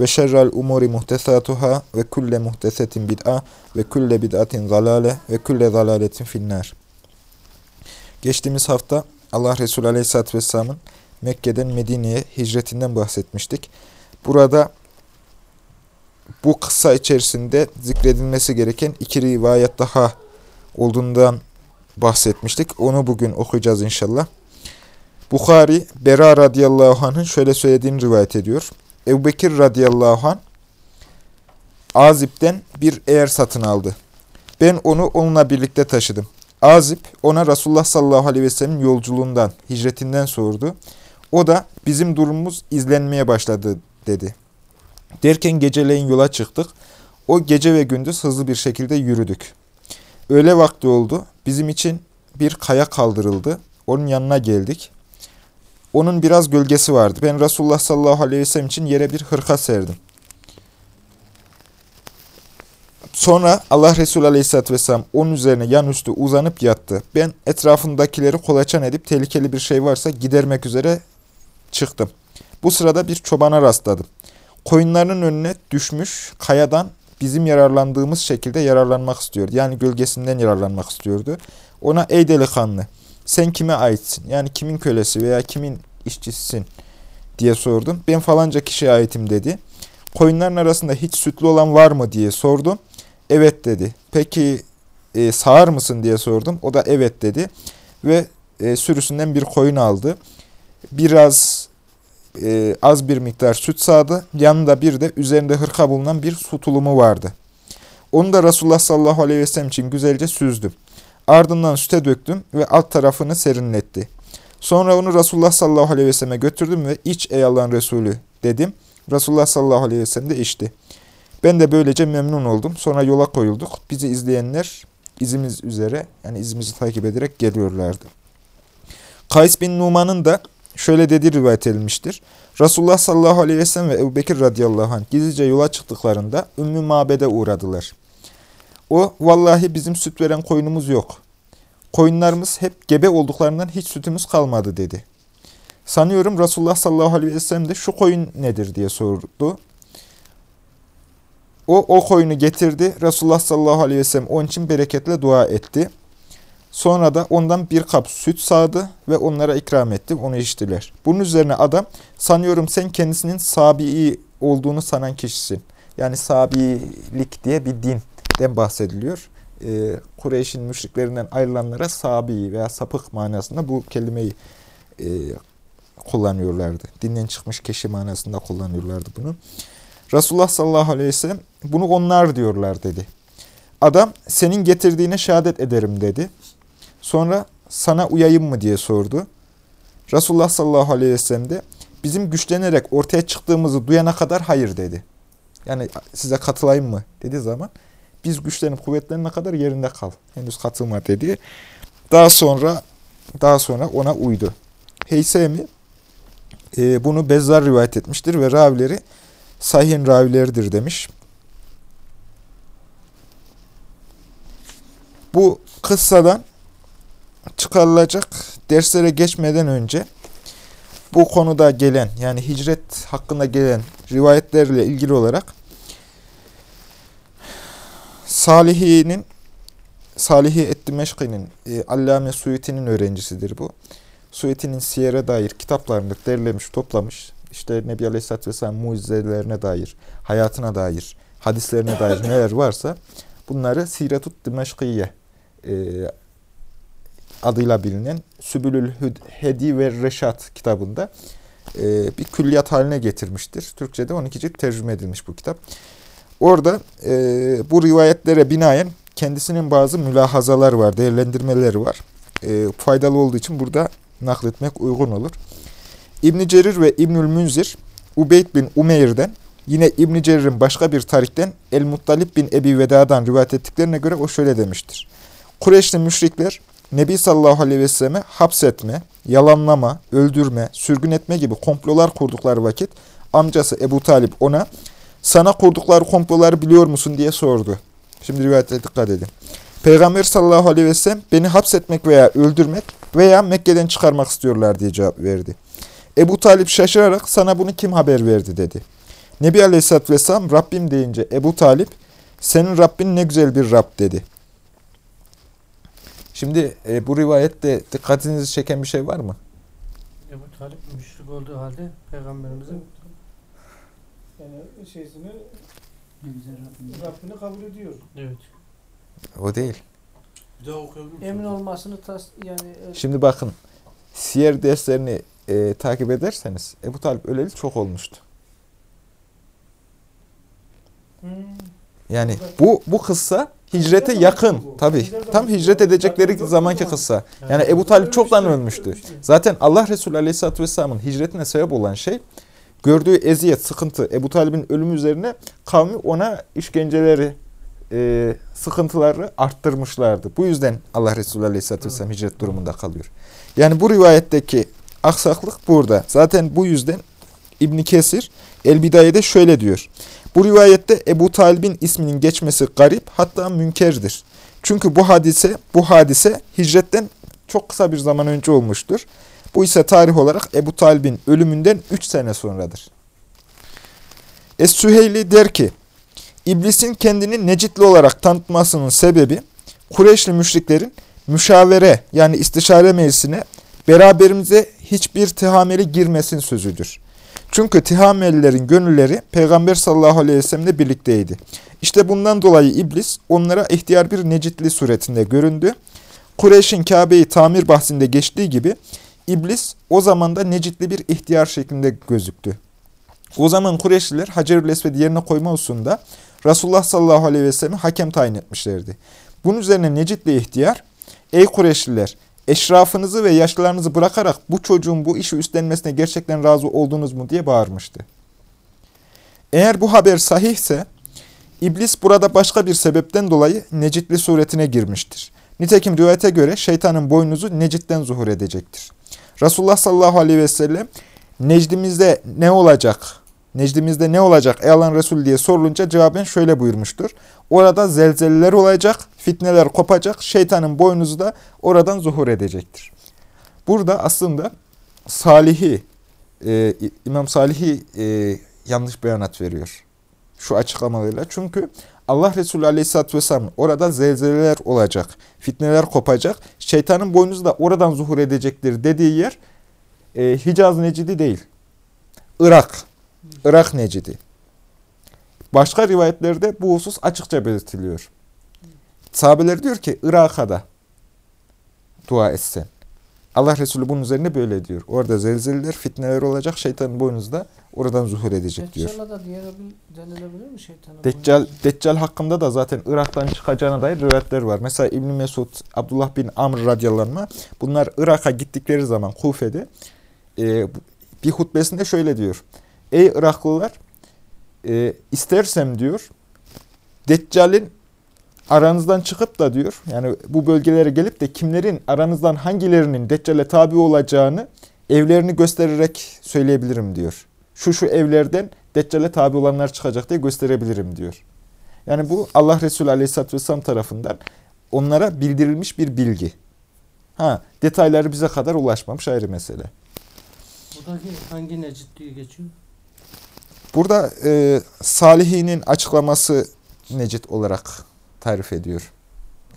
ve şerrel umuri muhtesatuhâ ve kulle muhtesetin bid'a ve kulle bid'atin zalale ve kulle zalaletin finnâr. Geçtiğimiz hafta Allah Resulü Aleyhisselatü Vesselam'ın Mekke'den Medine'ye hicretinden bahsetmiştik. Burada bu kısa içerisinde zikredilmesi gereken iki rivayet daha olduğundan bahsetmiştik. Onu bugün okuyacağız inşallah. Bukhari, Bera radıyallahu anh'ın şöyle söylediğini rivayet ediyor. Ebu Bekir radıyallahu anh Azip'ten bir eğer satın aldı. Ben onu onunla birlikte taşıdım. Azip ona Resulullah sallallahu aleyhi ve sellem'in yolculuğundan, hicretinden sordu. O da bizim durumumuz izlenmeye başladı dedi. Derken geceleyin yola çıktık. O gece ve gündüz hızlı bir şekilde yürüdük. Öğle vakti oldu. Bizim için bir kaya kaldırıldı. Onun yanına geldik. Onun biraz gölgesi vardı. Ben Resulullah sallallahu aleyhi ve sellem için yere bir hırka serdim. Sonra Allah Resulü aleyhisselatü vesselam onun üzerine yan üstü uzanıp yattı. Ben etrafındakileri kolaçan edip tehlikeli bir şey varsa gidermek üzere çıktım. Bu sırada bir çobana rastladım. Koyunlarının önüne düşmüş kayadan bizim yararlandığımız şekilde yararlanmak istiyordu. Yani gölgesinden yararlanmak istiyordu. Ona ey delikanlı sen kime aitsin? Yani kimin kölesi veya kimin işçisisin diye sordum. Ben falanca kişiye aitim dedi. Koyunların arasında hiç sütlü olan var mı diye sordum. Evet dedi. Peki e, sağır mısın diye sordum. O da evet dedi. Ve e, sürüsünden bir koyun aldı. Biraz e, az bir miktar süt sağdı. Yanında bir de üzerinde hırka bulunan bir su tulumu vardı. Onu da Resulullah sallallahu aleyhi ve sellem için güzelce süzdüm. Ardından süte döktüm ve alt tarafını serinletti. Sonra onu Resulullah sallallahu aleyhi ve selleme götürdüm ve iç ey Allah'ın Resulü dedim. Resulullah sallallahu aleyhi ve sellem de içti. Ben de böylece memnun oldum. Sonra yola koyulduk. Bizi izleyenler izimiz üzere yani izimizi takip ederek geliyorlardı. Kays bin Numan'ın da şöyle dediği rivayet edilmiştir. Resulullah sallallahu aleyhi ve sellem ve Ebu Bekir radıyallahu anh gizlice yola çıktıklarında Ümmü Mabed'e uğradılar. O, vallahi bizim süt veren koyunumuz yok. Koyunlarımız hep gebe olduklarından hiç sütümüz kalmadı dedi. Sanıyorum Resulullah sallallahu aleyhi ve sellem de şu koyun nedir diye sordu. O, o koyunu getirdi. Resulullah sallallahu aleyhi ve sellem onun için bereketle dua etti. Sonra da ondan bir kap süt sağdı ve onlara ikram etti. Onu içtiler. Bunun üzerine adam, sanıyorum sen kendisinin sabi'i olduğunu sanan kişisin. Yani sabilik diye bir dinden bahsediliyor. Ee, Kureyş'in müşriklerinden ayrılanlara sabi veya sapık manasında bu kelimeyi e, kullanıyorlardı. Dinden çıkmış kişi manasında kullanıyorlardı bunu. Resulullah sallallahu aleyhi ve sellem bunu onlar diyorlar dedi. Adam senin getirdiğine şehadet ederim dedi. Sonra sana uyayım mı diye sordu. Resulullah sallallahu aleyhi ve sellem de bizim güçlenerek ortaya çıktığımızı duyana kadar hayır dedi. Yani size katılayım mı dediği zaman biz güçlenip kuvvetlenene kadar yerinde kal. Henüz katılma dedi. Daha sonra daha sonra ona uydu. Heysemi e, bunu Bezzar rivayet etmiştir ve ravileri sahih ravileridir demiş. Bu kıssadan çıkarılacak derslere geçmeden önce bu konuda gelen yani hicret hakkında gelen rivayetlerle ilgili olarak Salihi'nin Salihi Ettimeşki'nin e, Allame Suyuti'nin öğrencisidir bu. Suyuti'nin siyere dair kitaplarını derlemiş, toplamış. İşte Nebi Aleyhisselatü Vesselam mucizelerine dair, hayatına dair, hadislerine dair neler varsa bunları Siretut Dimeşkiye e, adıyla bilinen Sübülül Hedi ve Reşat kitabında e, bir külliyat haline getirmiştir. Türkçe'de 12 cilt tercüme edilmiş bu kitap. Orada e, bu rivayetlere binaen kendisinin bazı mülahazalar var, değerlendirmeleri var. E, faydalı olduğu için burada nakletmek uygun olur. İbn Cerir ve İbnül Münzir Ubeyd bin Umeyr'den Yine İbn Cerir'in başka bir tarikten El-Muttalip bin Ebi Veda'dan rivayet ettiklerine göre o şöyle demiştir. Kureyşli müşrikler Nebi sallallahu aleyhi ve selleme hapsetme, yalanlama, öldürme, sürgün etme gibi komplolar kurdukları vakit amcası Ebu Talip ona sana kurdukları komploları biliyor musun diye sordu. Şimdi rivayete dikkat edin. Peygamber sallallahu aleyhi ve sellem beni hapsetmek veya öldürmek veya Mekke'den çıkarmak istiyorlar diye cevap verdi. Ebu Talip şaşırarak sana bunu kim haber verdi dedi. Nebi aleyhisselatü vesselam Rabbim deyince Ebu Talip senin Rabbin ne güzel bir Rab dedi. Şimdi e, bu rivayette dikkatinizi çeken bir şey var mı? Ebu Talip müşrik olduğu halde peygamberimizin şeysini. Rabbini kabul ediyor. evet. O değil. Bir daha okuyabilir misin? Emin olmasını tas yani e, Şimdi bakın siyer derslerini e, takip ederseniz Ebu Talip öleli çok olmuştu. hmm, Yani bu bu kıssa hicrete yakın. Tabi tam hicret edecekleri zamanki kıssa. Yani Ebu Talip çoktan ölmüştü. Zaten Allah Resulü Aleyhisselatü Vesselam'ın hicretine sebep olan şey gördüğü eziyet, sıkıntı Ebu Talib'in ölümü üzerine kavmi ona işkenceleri, e, sıkıntıları arttırmışlardı. Bu yüzden Allah Resulü Aleyhisselatü Vesselam hicret durumunda kalıyor. Yani bu rivayetteki aksaklık burada. Zaten bu yüzden İbn Kesir El Bidaye'de şöyle diyor. Bu rivayette Ebu Talib'in isminin geçmesi garip hatta münkerdir. Çünkü bu hadise bu hadise hicretten çok kısa bir zaman önce olmuştur. Bu ise tarih olarak Ebu Talib'in ölümünden 3 sene sonradır. Es-Süheyli der ki, İblisin kendini necitli olarak tanıtmasının sebebi, Kureyşli müşriklerin müşavere yani istişare meclisine beraberimize hiçbir tihameli girmesin sözüdür. Çünkü tihamelilerin gönülleri Peygamber sallallahu aleyhi ve sellemle birlikteydi. İşte bundan dolayı iblis onlara ihtiyar bir necitli suretinde göründü. Kureyş'in Kabe'yi tamir bahsinde geçtiği gibi iblis o zaman da necitli bir ihtiyar şeklinde gözüktü. O zaman Kureyşliler Hacerül Esved'i yerine koyma hususunda Resulullah sallallahu aleyhi ve sellem'i hakem tayin etmişlerdi. Bunun üzerine necitli ihtiyar, ey Kureyşliler eşrafınızı ve yaşlılarınızı bırakarak bu çocuğun bu işi üstlenmesine gerçekten razı oldunuz mu diye bağırmıştı. Eğer bu haber sahihse, iblis burada başka bir sebepten dolayı necitli suretine girmiştir. Nitekim rivayete göre şeytanın boynuzu necitten zuhur edecektir. Resulullah sallallahu aleyhi ve sellem necdimizde ne olacak, necdimizde ne olacak ey Allah'ın Resulü diye sorulunca cevaben şöyle buyurmuştur. Orada zelzeleler olacak, fitneler kopacak, şeytanın boynuzu da oradan zuhur edecektir. Burada aslında Salih'i, e, İmam Salih'i e, yanlış beyanat veriyor. Şu açıklamalarıyla. Çünkü Allah Resulü Aleyhisselatü Vesselam orada zelzeleler olacak, fitneler kopacak, şeytanın boynuzu da oradan zuhur edecektir dediği yer e, Hicaz Necidi değil. Irak. Irak Necidi. Başka rivayetlerde bu husus açıkça belirtiliyor. Sahabeler diyor ki Irak'a da dua etsen. Allah Resulü bunun üzerine böyle diyor. Orada zelzeleler, fitneler olacak. Şeytanın boynuzu da oradan zuhur edecek diyor. Deccal'a da diyebil- denilebilir mi şeytana? Deccal, Deccal hakkında da zaten Irak'tan çıkacağına dair rivayetler var. Mesela İbn Mesud, Abdullah bin Amr radyalanma bunlar Irak'a gittikleri zaman Kufe'de e, bir hutbesinde şöyle diyor. Ey Iraklılar e, istersem diyor Deccal'in aranızdan çıkıp da diyor yani bu bölgelere gelip de kimlerin aranızdan hangilerinin Deccal'e tabi olacağını evlerini göstererek söyleyebilirim diyor. Şu şu evlerden Deccal'e tabi olanlar çıkacak diye gösterebilirim diyor. Yani bu Allah Resulü Aleyhisselatü Vesselam tarafından onlara bildirilmiş bir bilgi. Ha, detayları bize kadar ulaşmamış ayrı mesele. Buradaki hangi necitliği geçiyor? Burada e, Salihinin açıklaması Necid olarak tarif ediyor.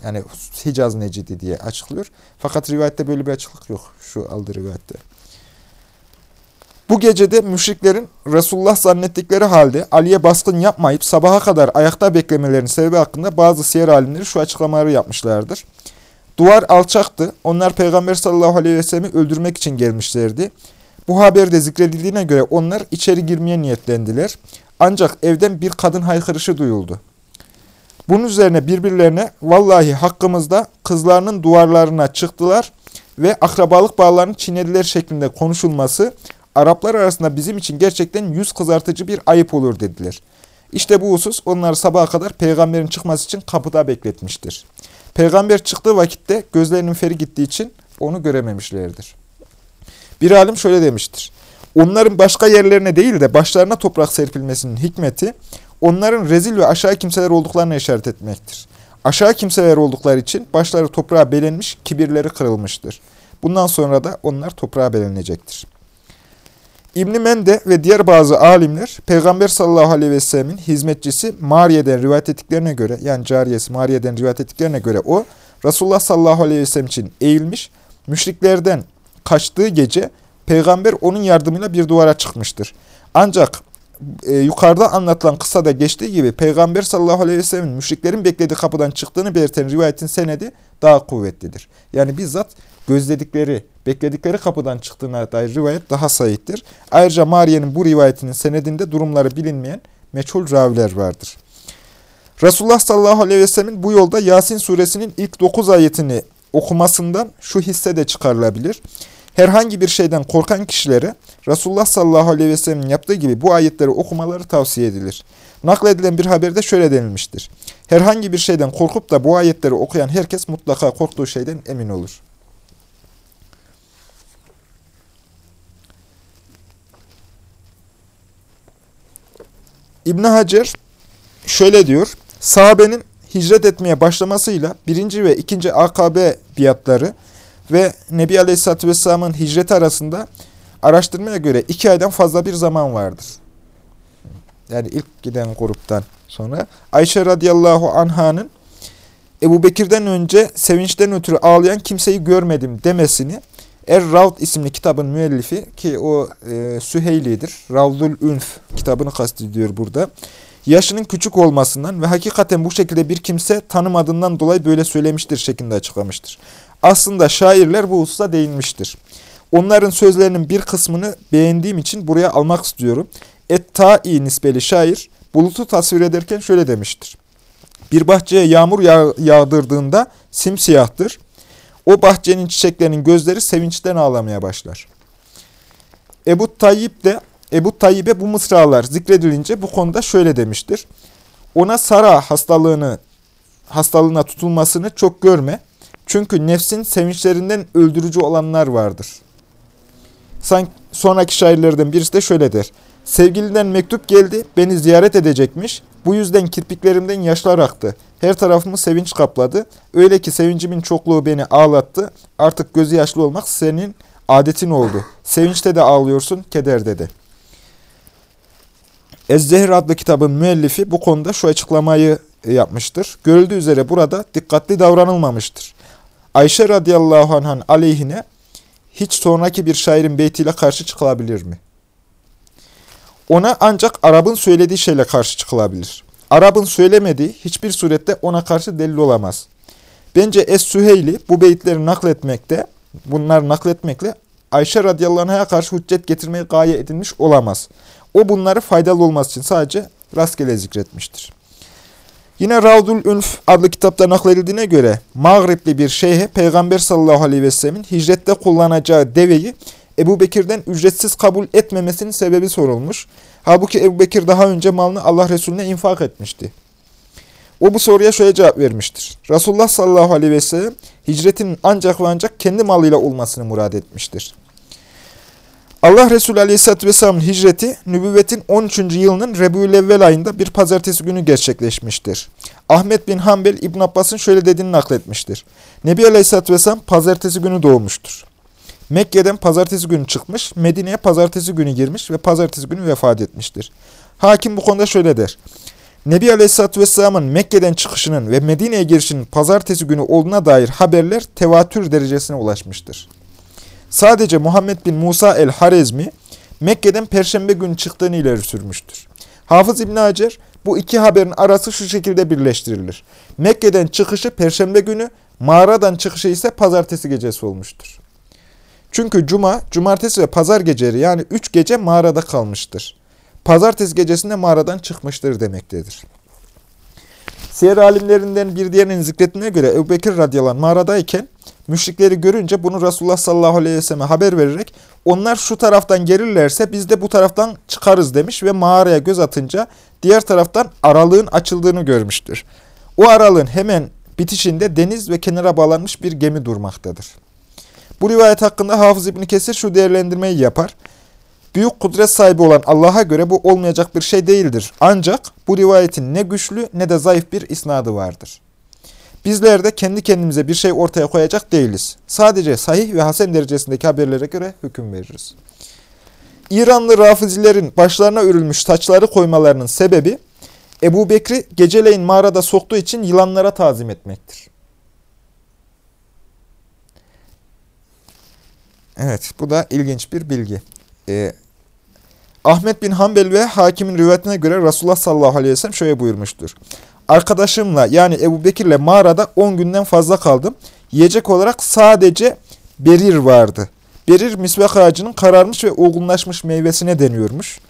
Yani Hicaz Necidi diye açıklıyor. Fakat rivayette böyle bir açıklık yok. Şu aldığı rivayette. Bu gecede müşriklerin Resulullah zannettikleri halde Ali'ye baskın yapmayıp sabaha kadar ayakta beklemelerinin sebebi hakkında bazı siyer alimleri şu açıklamaları yapmışlardır. Duvar alçaktı. Onlar Peygamber sallallahu aleyhi ve sellem'i öldürmek için gelmişlerdi. Bu haberde zikredildiğine göre onlar içeri girmeye niyetlendiler. Ancak evden bir kadın haykırışı duyuldu. Bunun üzerine birbirlerine vallahi hakkımızda kızlarının duvarlarına çıktılar ve akrabalık bağlarını çiğnediler şeklinde konuşulması Araplar arasında bizim için gerçekten yüz kızartıcı bir ayıp olur dediler. İşte bu husus onları sabaha kadar peygamberin çıkması için kapıda bekletmiştir. Peygamber çıktığı vakitte gözlerinin feri gittiği için onu görememişlerdir. Bir alim şöyle demiştir. Onların başka yerlerine değil de başlarına toprak serpilmesinin hikmeti, onların rezil ve aşağı kimseler olduklarına işaret etmektir. Aşağı kimseler oldukları için başları toprağa belenmiş, kibirleri kırılmıştır. Bundan sonra da onlar toprağa belenecektir. İbn Mende ve diğer bazı alimler Peygamber sallallahu aleyhi ve sellemin hizmetçisi Mariye'den rivayet ettiklerine göre yani cariyesi Mariye'den rivayet ettiklerine göre o Resulullah sallallahu aleyhi ve sellem için eğilmiş, müşriklerden kaçtığı gece Peygamber onun yardımıyla bir duvara çıkmıştır. Ancak e, yukarıda anlatılan kıssada geçtiği gibi Peygamber sallallahu aleyhi ve sellemin müşriklerin beklediği kapıdan çıktığını belirten rivayetin senedi daha kuvvetlidir. Yani bizzat gözledikleri, bekledikleri kapıdan çıktığına dair rivayet daha sayittir. Ayrıca Mariye'nin bu rivayetinin senedinde durumları bilinmeyen meçhul raviler vardır. Resulullah sallallahu aleyhi ve sellemin bu yolda Yasin suresinin ilk 9 ayetini okumasından şu hisse de çıkarılabilir. Herhangi bir şeyden korkan kişilere Resulullah sallallahu aleyhi ve sellem'in yaptığı gibi bu ayetleri okumaları tavsiye edilir. Nakledilen bir haberde şöyle denilmiştir. Herhangi bir şeyden korkup da bu ayetleri okuyan herkes mutlaka korktuğu şeyden emin olur. İbn Hacer şöyle diyor. Sahabenin hicret etmeye başlamasıyla birinci ve ikinci AKB biatları ve Nebi Aleyhisselatü Vesselam'ın hicreti arasında araştırmaya göre iki aydan fazla bir zaman vardır. Yani ilk giden gruptan sonra. Ayşe radıyallahu anhanın Ebu Bekir'den önce sevinçten ötürü ağlayan kimseyi görmedim demesini Er-Ravd isimli kitabın müellifi ki o e, Süheyli'dir. Ravdul Ünf kitabını kastediyor burada. Yaşının küçük olmasından ve hakikaten bu şekilde bir kimse tanımadığından dolayı böyle söylemiştir şeklinde açıklamıştır. Aslında şairler bu hususa değinmiştir. Onların sözlerinin bir kısmını beğendiğim için buraya almak istiyorum. Et-Ta'i şair bulutu tasvir ederken şöyle demiştir. Bir bahçeye yağmur yağ yağdırdığında simsiyahtır. O bahçenin çiçeklerinin gözleri sevinçten ağlamaya başlar. Ebu Tayyip de Ebu Tayyip'e bu mısralar zikredilince bu konuda şöyle demiştir. Ona Sara hastalığını hastalığına tutulmasını çok görme. Çünkü nefsin sevinçlerinden öldürücü olanlar vardır. Sanki sonraki şairlerden birisi de şöyle der. Sevgiliden mektup geldi, beni ziyaret edecekmiş. Bu yüzden kirpiklerimden yaşlar aktı. Her tarafımı sevinç kapladı. Öyle ki sevincimin çokluğu beni ağlattı. Artık gözü yaşlı olmak senin adetin oldu. Sevinçte de ağlıyorsun, kederde de. Ez-Zehir adlı kitabın müellifi bu konuda şu açıklamayı yapmıştır. Görüldüğü üzere burada dikkatli davranılmamıştır. Ayşe radıyallahu anh'ın aleyhine hiç sonraki bir şairin beytiyle karşı çıkılabilir mi? Ona ancak Arap'ın söylediği şeyle karşı çıkılabilir. Arap'ın söylemediği hiçbir surette ona karşı delil olamaz. Bence Es-Süheyli bu beyitleri nakletmekte, bunları nakletmekle Ayşe radıyallahu anh'a karşı hüccet getirmeyi gaye edilmiş olamaz. O bunları faydalı olması için sadece rastgele zikretmiştir. Yine Ravdul Ünf adlı kitapta nakledildiğine göre Mağripli bir şeyhe Peygamber sallallahu aleyhi ve sellemin hicrette kullanacağı deveyi Ebu Bekir'den ücretsiz kabul etmemesinin sebebi sorulmuş. Halbuki Ebu Bekir daha önce malını Allah Resulüne infak etmişti. O bu soruya şöyle cevap vermiştir. Resulullah sallallahu aleyhi ve sellem hicretinin ancak ve ancak kendi malıyla olmasını murad etmiştir. Allah Resulü Aleyhisselatü Vesselam'ın hicreti nübüvvetin 13. yılının Rebü'l-Evvel ayında bir pazartesi günü gerçekleşmiştir. Ahmet bin Hanbel İbn Abbas'ın şöyle dediğini nakletmiştir. Nebi Aleyhisselatü Vesselam pazartesi günü doğmuştur. Mekke'den pazartesi günü çıkmış, Medine'ye pazartesi günü girmiş ve pazartesi günü vefat etmiştir. Hakim bu konuda şöyle der. Nebi Aleyhisselatü Vesselam'ın Mekke'den çıkışının ve Medine'ye girişinin pazartesi günü olduğuna dair haberler tevatür derecesine ulaşmıştır. Sadece Muhammed bin Musa el-Harezmi Mekke'den perşembe günü çıktığını ileri sürmüştür. Hafız İbn Hacer bu iki haberin arası şu şekilde birleştirilir. Mekke'den çıkışı perşembe günü, mağaradan çıkışı ise pazartesi gecesi olmuştur. Çünkü cuma, cumartesi ve pazar geceleri yani üç gece mağarada kalmıştır. Pazartesi gecesinde mağaradan çıkmıştır demektedir. Siyer alimlerinden bir diğerinin zikretine göre Ebu Bekir radıyallahu mağaradayken müşrikleri görünce bunu Resulullah sallallahu aleyhi ve selleme haber vererek onlar şu taraftan gelirlerse biz de bu taraftan çıkarız demiş ve mağaraya göz atınca diğer taraftan aralığın açıldığını görmüştür. O aralığın hemen bitişinde deniz ve kenara bağlanmış bir gemi durmaktadır. Bu rivayet hakkında Hafız İbni Kesir şu değerlendirmeyi yapar. Büyük kudret sahibi olan Allah'a göre bu olmayacak bir şey değildir. Ancak bu rivayetin ne güçlü ne de zayıf bir isnadı vardır. Bizler de kendi kendimize bir şey ortaya koyacak değiliz. Sadece sahih ve hasen derecesindeki haberlere göre hüküm veririz. İranlı rafizilerin başlarına örülmüş saçları koymalarının sebebi Ebu Bekri geceleyin mağarada soktuğu için yılanlara tazim etmektir. Evet bu da ilginç bir bilgi. Ee, Ahmet bin Hanbel ve hakimin rivayetine göre Resulullah sallallahu aleyhi ve sellem şöyle buyurmuştur. Arkadaşımla yani Ebu Bekir'le mağarada 10 günden fazla kaldım. Yiyecek olarak sadece berir vardı. Berir misvak ağacının kararmış ve olgunlaşmış meyvesine deniyormuş.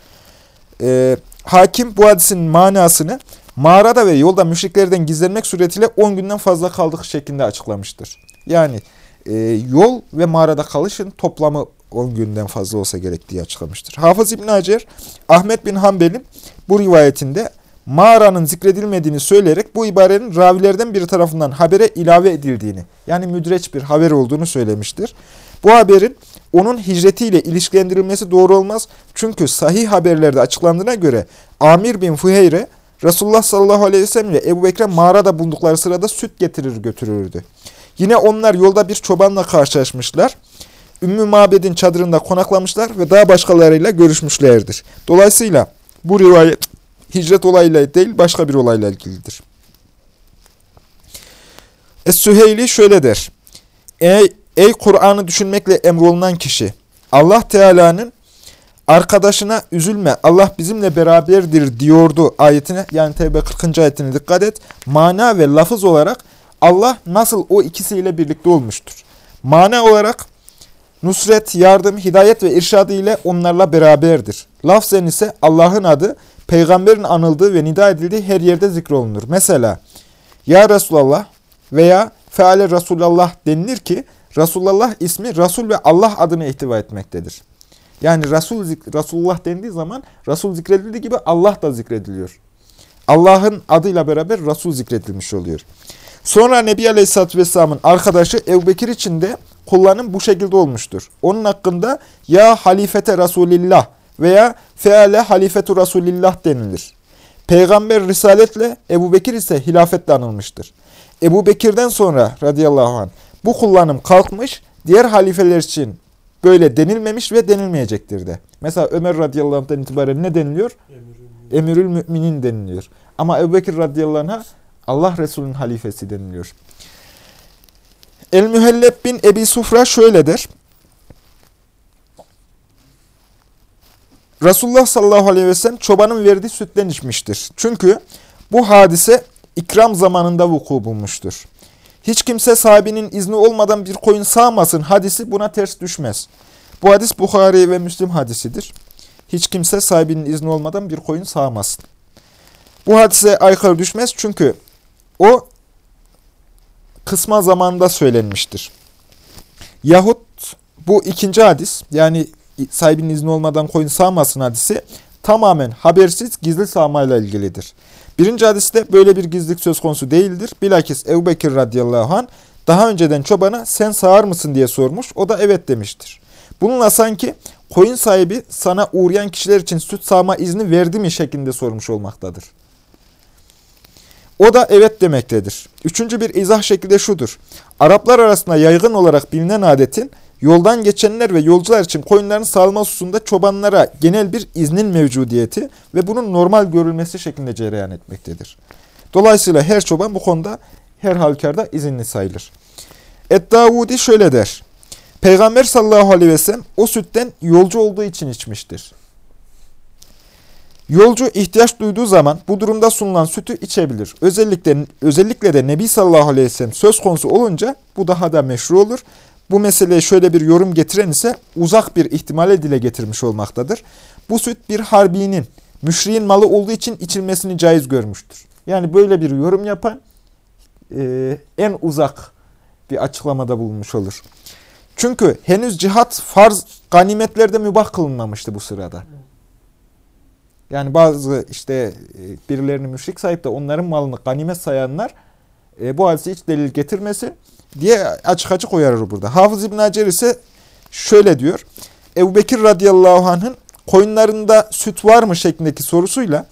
Ee, hakim bu hadisin manasını mağarada ve yolda müşriklerden gizlenmek suretiyle 10 günden fazla kaldık şeklinde açıklamıştır. Yani e, yol ve mağarada kalışın toplamı 10 günden fazla olsa gerek diye açıklamıştır. Hafız İbn Hacer, Ahmet bin Hanbel'in bu rivayetinde mağaranın zikredilmediğini söyleyerek bu ibarenin ravilerden biri tarafından habere ilave edildiğini, yani müdreç bir haber olduğunu söylemiştir. Bu haberin onun hicretiyle ilişkilendirilmesi doğru olmaz. Çünkü sahih haberlerde açıklandığına göre Amir bin Fuheyre, Resulullah sallallahu aleyhi ve sellem ile Ebu Bekir'e mağarada bulundukları sırada süt getirir götürürdü. Yine onlar yolda bir çobanla karşılaşmışlar. Ümmü Mabed'in çadırında konaklamışlar ve daha başkalarıyla görüşmüşlerdir. Dolayısıyla bu rivayet hicret olayıyla değil başka bir olayla ilgilidir. Es-Süheyli şöyle der. Ey, ey Kur'an'ı düşünmekle emrolunan kişi! Allah Teala'nın arkadaşına üzülme Allah bizimle beraberdir diyordu ayetine yani Tevbe 40. ayetine dikkat et. Mana ve lafız olarak Allah nasıl o ikisiyle birlikte olmuştur. Mana olarak nusret, yardım, hidayet ve irşadı ile onlarla beraberdir. Lafzen ise Allah'ın adı, peygamberin anıldığı ve nida edildiği her yerde zikrolunur. Mesela Ya Resulallah veya Feale Resulallah denilir ki Resulullah ismi Resul ve Allah adını ihtiva etmektedir. Yani Resul, Resulullah dendiği zaman Resul zikredildiği gibi Allah da zikrediliyor. Allah'ın adıyla beraber Resul zikredilmiş oluyor. Sonra Nebi Aleyhisselatü Vesselam'ın arkadaşı Ebu Bekir için de kullanım bu şekilde olmuştur. Onun hakkında ya halifete Resulillah veya feale halifetu Resulillah denilir. Peygamber risaletle Ebu Bekir ise hilafetle anılmıştır. Ebu Bekir'den sonra radıyallahu anh bu kullanım kalkmış, diğer halifeler için böyle denilmemiş ve denilmeyecektir de. Mesela Ömer radıyallahu anh'tan itibaren ne deniliyor? Emirül müminin deniliyor. Ama Ebu Bekir radıyallahu anh'a Allah Resulü'nün halifesi deniliyor. El-Mühelleb bin Ebi Sufra şöyle der. Resulullah sallallahu aleyhi ve sellem çobanın verdiği sütten içmiştir. Çünkü bu hadise ikram zamanında vuku bulmuştur. Hiç kimse sahibinin izni olmadan bir koyun sağmasın hadisi buna ters düşmez. Bu hadis Bukhari ve Müslim hadisidir. Hiç kimse sahibinin izni olmadan bir koyun sağmasın. Bu hadise aykırı düşmez çünkü o kısma zamanında söylenmiştir. Yahut bu ikinci hadis yani sahibinin izni olmadan koyun sağmasın hadisi tamamen habersiz gizli sağmayla ilgilidir. Birinci hadiste böyle bir gizlilik söz konusu değildir. Bilakis Ebu Bekir radıyallahu anh daha önceden çobana sen sağar mısın diye sormuş. O da evet demiştir. Bununla sanki koyun sahibi sana uğrayan kişiler için süt sağma izni verdi mi şeklinde sormuş olmaktadır. O da evet demektedir. Üçüncü bir izah şekli de şudur. Araplar arasında yaygın olarak bilinen adetin yoldan geçenler ve yolcular için koyunların sağlama hususunda çobanlara genel bir iznin mevcudiyeti ve bunun normal görülmesi şeklinde cereyan etmektedir. Dolayısıyla her çoban bu konuda her halükarda izinli sayılır. Et-Davudi şöyle der. Peygamber sallallahu aleyhi ve sellem o sütten yolcu olduğu için içmiştir. Yolcu ihtiyaç duyduğu zaman bu durumda sunulan sütü içebilir. Özellikle, özellikle de Nebi sallallahu aleyhi ve sellem söz konusu olunca bu daha da meşru olur. Bu meseleye şöyle bir yorum getiren ise uzak bir ihtimale dile getirmiş olmaktadır. Bu süt bir harbinin, müşriğin malı olduğu için içilmesini caiz görmüştür. Yani böyle bir yorum yapan e, en uzak bir açıklamada bulunmuş olur. Çünkü henüz cihat farz ganimetlerde mübah kılınmamıştı bu sırada. Yani bazı işte e, birilerini müşrik sayıp da onların malını ganimet sayanlar e, bu hadise hiç delil getirmesin diye açık açık uyarır burada. Hafız İbn Hacer ise şöyle diyor. Ebu Bekir radıyallahu anh'ın koyunlarında süt var mı şeklindeki sorusuyla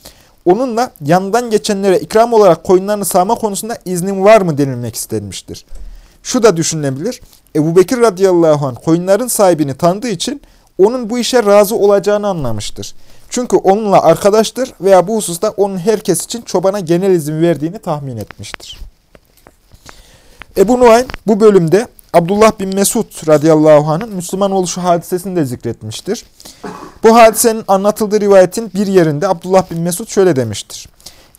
onunla yandan geçenlere ikram olarak koyunlarını sağma konusunda iznin var mı denilmek istenmiştir. Şu da düşünülebilir. Ebu Bekir radıyallahu anh koyunların sahibini tanıdığı için onun bu işe razı olacağını anlamıştır. Çünkü onunla arkadaştır veya bu hususta onun herkes için çobana genel izin verdiğini tahmin etmiştir. Ebu Nuaym bu bölümde Abdullah bin Mesud radıyallahu anh'ın Müslüman oluşu hadisesini de zikretmiştir. Bu hadisenin anlatıldığı rivayetin bir yerinde Abdullah bin Mesud şöyle demiştir.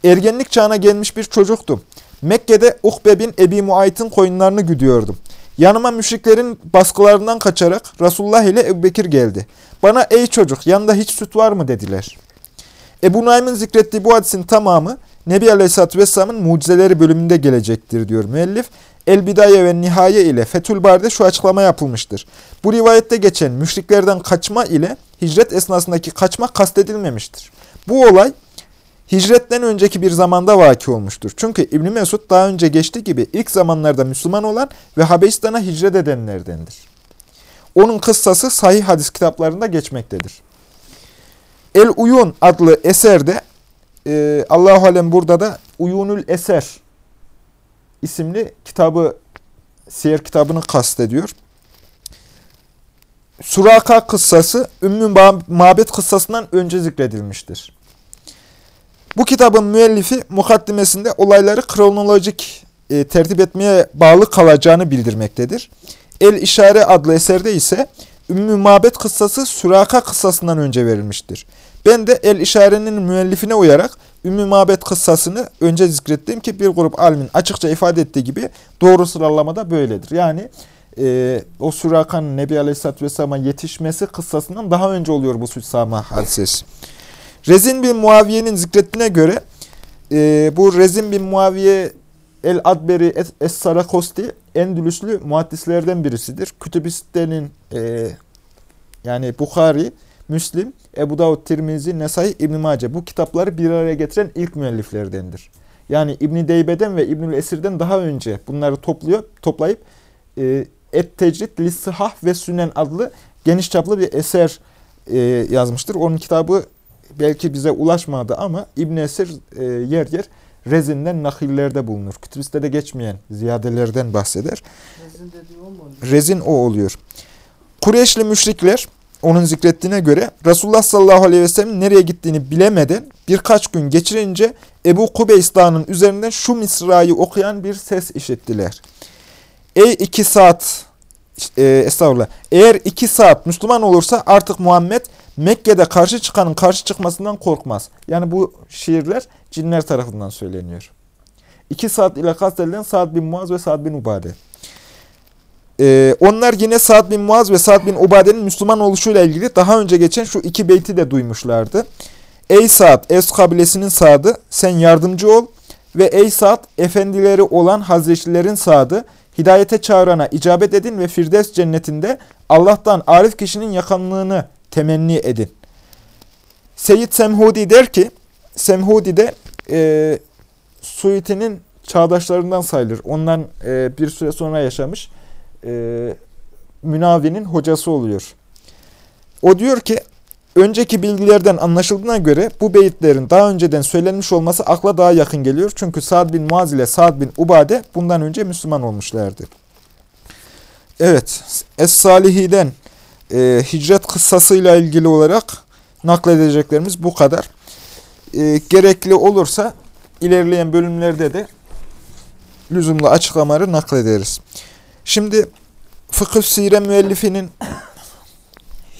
Ergenlik çağına gelmiş bir çocuktum. Mekke'de Ukbe bin Ebi Muayt'ın koyunlarını güdüyordum. Yanıma müşriklerin baskılarından kaçarak Resulullah ile Ebu Bekir geldi. Bana ey çocuk yanında hiç süt var mı dediler. Ebu Naim'in zikrettiği bu hadisin tamamı Nebi Aleyhisselatü Vesselam'ın mucizeleri bölümünde gelecektir diyor müellif. El Bidaye ve Nihaye ile Fethül Bar'de şu açıklama yapılmıştır. Bu rivayette geçen müşriklerden kaçma ile hicret esnasındaki kaçma kastedilmemiştir. Bu olay hicretten önceki bir zamanda vaki olmuştur. Çünkü İbn Mesud daha önce geçtiği gibi ilk zamanlarda Müslüman olan ve Habeşistan'a hicret edenlerdendir. Onun kıssası sahih hadis kitaplarında geçmektedir. El Uyun adlı eserde e, Allahu Alem burada da Uyunül Eser isimli kitabı siyer kitabını kastediyor. Suraka kıssası Ümmü Mabet kıssasından önce zikredilmiştir. Bu kitabın müellifi mukaddimesinde olayları kronolojik e, tertip etmeye bağlı kalacağını bildirmektedir. El-İşare adlı eserde ise Ümmü Mabet kıssası Suraka kıssasından önce verilmiştir. Ben de El-İşare'nin müellifine uyarak Ümmü Mabet kıssasını önce zikrettim ki bir grup alimin açıkça ifade ettiği gibi doğru sıralamada böyledir. Yani e, o Suraka'nın Nebi Aleyhisselatü Vesselam'a yetişmesi kıssasından daha önce oluyor bu suçsama hadisesi. Rezin bin Muaviye'nin zikrettiğine göre e, bu Rezin bin Muaviye El-Adberi Es-Sarakosti Endülüslü muhaddislerden birisidir. Kütübiste'nin e, yani Bukhari, Müslim, Ebu Davud, Tirmizi, Nesai, İbn Mace bu kitapları bir araya getiren ilk müelliflerdendir. Yani İbn Deybe'den ve İbnül Esir'den daha önce bunları topluyor, toplayıp e, Et Tecrid Lissihah ve Sünen adlı geniş çaplı bir eser e, yazmıştır. Onun kitabı belki bize ulaşmadı ama İbn Esir e, yer yer rezinden nakillerde bulunur. Kütübiste de geçmeyen ziyadelerden bahseder. Rezin dediği o mu oluyor? Rezin o oluyor. Kureyşli müşrikler onun zikrettiğine göre Resulullah sallallahu aleyhi ve sellem nereye gittiğini bilemeden birkaç gün geçirince Ebu Kubeys Dağı'nın üzerinden şu misrayı okuyan bir ses işittiler. Ey iki saat, e, estağfurullah, eğer iki saat Müslüman olursa artık Muhammed Mekke'de karşı çıkanın karşı çıkmasından korkmaz. Yani bu şiirler cinler tarafından söyleniyor. İki saat ile kastedilen Sa'd bin Muaz ve Sa'd bin Ubade. Ee, onlar yine Sa'd bin Muaz ve Sa'd bin Ubade'nin Müslüman oluşuyla ilgili daha önce geçen şu iki beyti de duymuşlardı. Ey Sa'd, Es kabilesinin Sa'dı, sen yardımcı ol ve ey Sa'd, efendileri olan Hazreçlilerin Sa'dı, hidayete çağırana icabet edin ve Firdevs cennetinde Allah'tan arif kişinin yakınlığını temenni edin. Seyyid Semhudi der ki, Semhudi de e, Suiti'nin çağdaşlarından sayılır. Ondan e, bir süre sonra yaşamış e, Münavi'nin hocası oluyor. O diyor ki, önceki bilgilerden anlaşıldığına göre bu beyitlerin daha önceden söylenmiş olması akla daha yakın geliyor. Çünkü Sa'd bin Muaz ile Sa'd bin Ubade bundan önce Müslüman olmuşlardı. Evet, Es-Salihi'den e, hicret kıssasıyla ilgili olarak nakledeceklerimiz bu kadar. E, gerekli olursa ilerleyen bölümlerde de lüzumlu açıklamaları naklederiz. Şimdi Fıkıh Sire müellifinin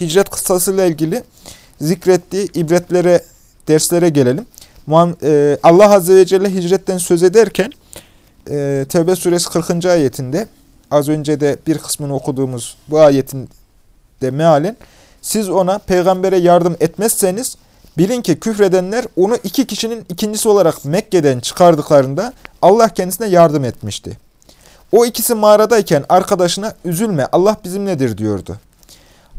hicret kıssasıyla ilgili zikrettiği ibretlere, derslere gelelim. E, Allah Azze ve Celle hicretten söz ederken e, Tevbe suresi 40. ayetinde az önce de bir kısmını okuduğumuz bu ayetin de mealen siz ona peygambere yardım etmezseniz Bilin ki küfredenler onu iki kişinin ikincisi olarak Mekke'den çıkardıklarında Allah kendisine yardım etmişti. O ikisi mağaradayken arkadaşına üzülme Allah bizimledir diyordu.